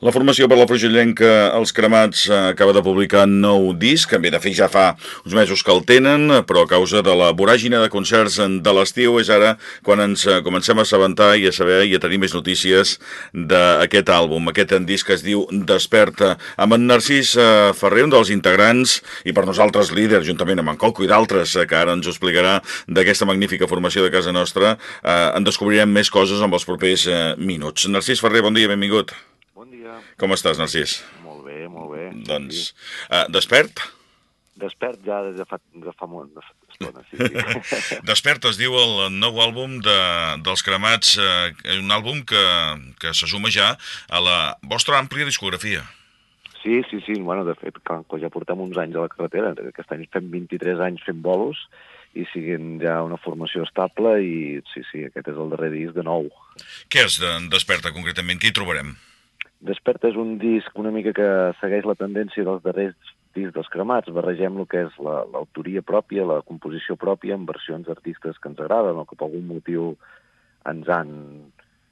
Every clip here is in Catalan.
La formació per la Frugellenca Els Cremats eh, acaba de publicar nou disc, que de fet ja fa uns mesos que el tenen, però a causa de la voràgina de concerts de l'estiu és ara quan ens eh, comencem a assabentar i a saber i a tenir més notícies d'aquest àlbum. Aquest disc es diu Desperta, amb en Narcís eh, Ferrer, un dels integrants, i per nosaltres líder, juntament amb en Coco i d'altres, que ara ens ho explicarà d'aquesta magnífica formació de casa nostra, en descobrirem més coses amb els propers minuts. Narcís Ferrer, bon dia, benvingut. Com estàs, Narcís? Molt bé, molt bé. Doncs, sí. uh, despert? Despert ja des de fa, de fa molt d'estona, sí, sí. Despert es diu el nou àlbum de, dels Cremats, eh, un àlbum que, que se suma ja a la vostra àmplia discografia. Sí, sí, sí, bueno, de fet, clar, ja portem uns anys a la carretera, aquest any fem 23 anys fent bolos, i siguin ja una formació estable i sí, sí, aquest és el darrer disc de nou. Què és de Desperta concretament? Què hi trobarem? Desperta és un disc una mica que segueix la tendència dels darrers discs dels cremats. Barregem el que és l'autoria la, pròpia, la composició pròpia, en versions d'artistes que ens agraden o que per algun motiu ens han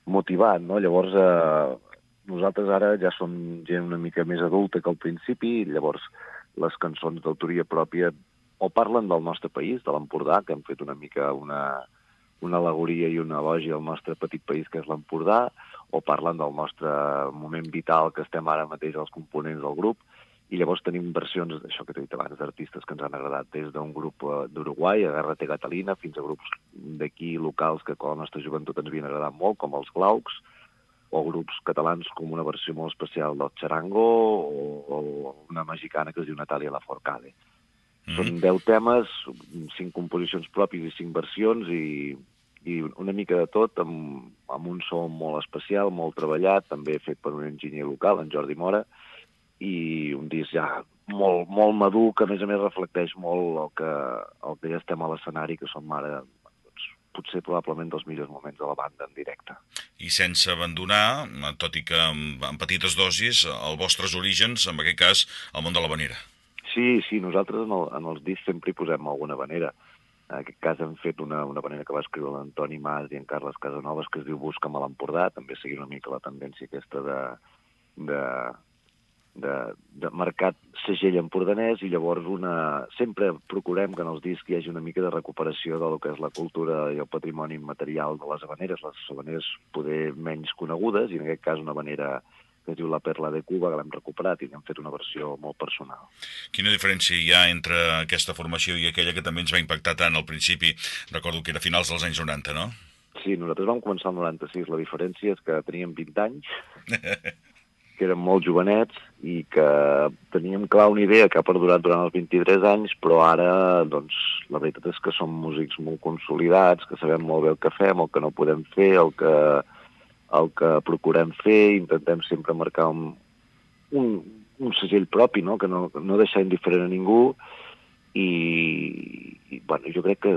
motivat. No? Llavors, eh, nosaltres ara ja som gent una mica més adulta que al principi, i llavors les cançons d'autoria pròpia o parlen del nostre país, de l'Empordà, que hem fet una mica una, una alegoria i una elogi al nostre petit país que és l'Empordà, o parlen del nostre moment vital que estem ara mateix als components del grup, i llavors tenim versions d'això que t'he dit abans, d'artistes que ens han agradat, des d'un grup eh, d'Uruguai, a Guerra T. Catalina, fins a grups d'aquí locals que com la nostra joventut ens havien agradat molt, com els Glaucs, o grups catalans com una versió molt especial del Charango o, o una mexicana que es diu Natàlia Laforcade. Mm -hmm. Són deu temes, cinc composicions pròpies i cinc versions, i i una mica de tot, amb, amb un so molt especial, molt treballat, també fet per un enginyer local, en Jordi Mora, i un disc ja molt, molt madur, que a més a més reflecteix molt el que, el que ja estem a l'escenari, que som ara doncs, potser probablement dels millors moments de la banda en directe. I sense abandonar, tot i que en, en petites dosis, els vostres orígens, en aquest cas, al món de la vanera. Sí, sí, nosaltres en, el, en els discs sempre hi posem alguna vanera. En aquest cas hem fet una, una manera que va escriure l'Antoni Mas i en Carles Casanovas que es diu Busca'm a l'Empordà, també seguint una mica la tendència aquesta de, de, de, de mercat segell empordanès i llavors una... sempre procurem que en els discs hi hagi una mica de recuperació de lo que és la cultura i el patrimoni material de les habaneres, les habaneres poder menys conegudes i en aquest cas una habanera que es diu La Perla de Cuba, que l'hem recuperat i n'hem fet una versió molt personal. Quina diferència hi ha entre aquesta formació i aquella que també ens va impactar tant al principi? Recordo que era finals dels anys 90, no? Sí, nosaltres vam començar el 96. La diferència és que teníem 20 anys, que érem molt jovenets i que teníem clar una idea que ha perdurat durant els 23 anys, però ara, doncs, la veritat és que som músics molt consolidats, que sabem molt bé el que fem, el que no podem fer, el que el que procurem fer, intentem sempre marcar un, un, un segell propi, no? que no, no deixar indiferent a ningú, i, i bueno, jo crec que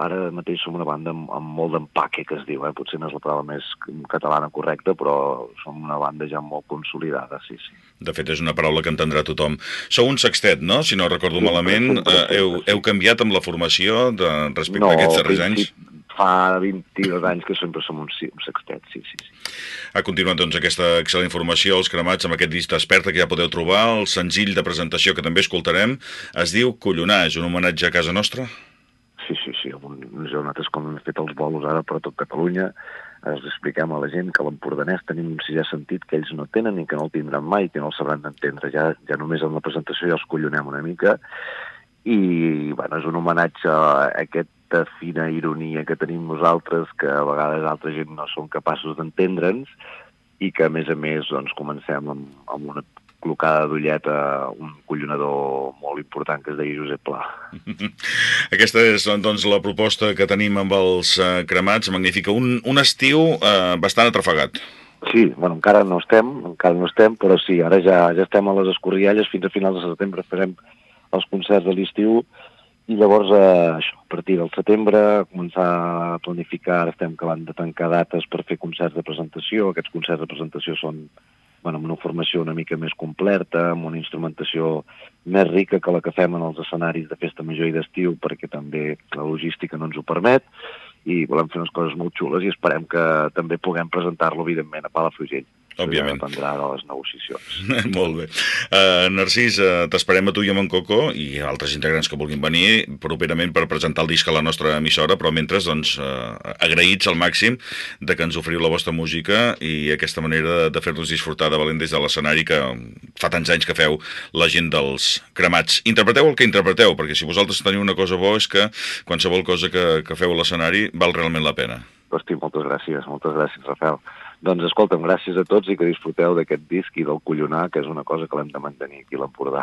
ara mateix som una banda amb, amb molt d'empaque, que es diu, eh? potser no és la paraula més catalana correcta, però som una banda ja molt consolidada, sí, sí. De fet, és una paraula que entendrà tothom. Sou un sextet, no? Si no recordo sí, malament, eh, heu, heu canviat amb la formació de, respecte no, a aquests darrers anys? Fa 22 anys que sempre som un, un sextet, sí, sí, sí. Ha continuat doncs aquesta excel·lent informació als cremats amb aquest disc d'Esperta que ja podeu trobar, el senzill de presentació que també escoltarem, es diu Collonar, és un homenatge a casa nostra? Sí, sí, sí, nosaltres com hem fet els bolos ara per tot Catalunya, els expliquem a la gent que l'empordanès tenim un sisè sentit que ells no tenen i que no el tindran mai, que no el sabran d'entendre. Ja, ja només en la presentació ja els collonem una mica i bueno, és un homenatge a aquest aquesta fina ironia que tenim nosaltres, que a vegades altra gent no són capaços d'entendre'ns, i que, a més a més, doncs, comencem amb, amb una col·locada d'ullet a un collonador molt important que es deia Josep Pla. Aquesta és doncs, la proposta que tenim amb els uh, cremats, magnífica. Un, un estiu uh, bastant atrafegat. Sí, bueno, encara no estem, encara no estem, però sí, ara ja, ja estem a les escorrialles, fins a finals de setembre farem els concerts de l'estiu, i llavors, eh, això, a partir del setembre, començar a planificar, estem acabant de tancar dates per fer concerts de presentació. Aquests concerts de presentació són bueno, amb una formació una mica més completa, amb una instrumentació més rica que la que fem en els escenaris de festa major i d'estiu, perquè també la logística no ens ho permet, i volem fer unes coses molt xules i esperem que també puguem presentar-lo, evidentment, a Palafrugell. Òbviament. Ja dependrà de les negociacions. Molt bé. Uh, Narcís, uh, t'esperem a tu i a en Coco i altres integrants que vulguin venir properament per presentar el disc a la nostra emissora, però mentre, doncs, uh, agraïts al màxim de que ens oferiu la vostra música i aquesta manera de fer-nos disfrutar de valent des de l'escenari que fa tants anys que feu la gent dels cremats. Interpreteu el que interpreteu, perquè si vosaltres teniu una cosa bo és que qualsevol cosa que, que feu a l'escenari val realment la pena. Hosti, moltes gràcies, moltes gràcies, Rafael. Doncs escolta'm, gràcies a tots i que disfruteu d'aquest disc i del collonar, que és una cosa que l'hem de mantenir aquí a l'Empordà.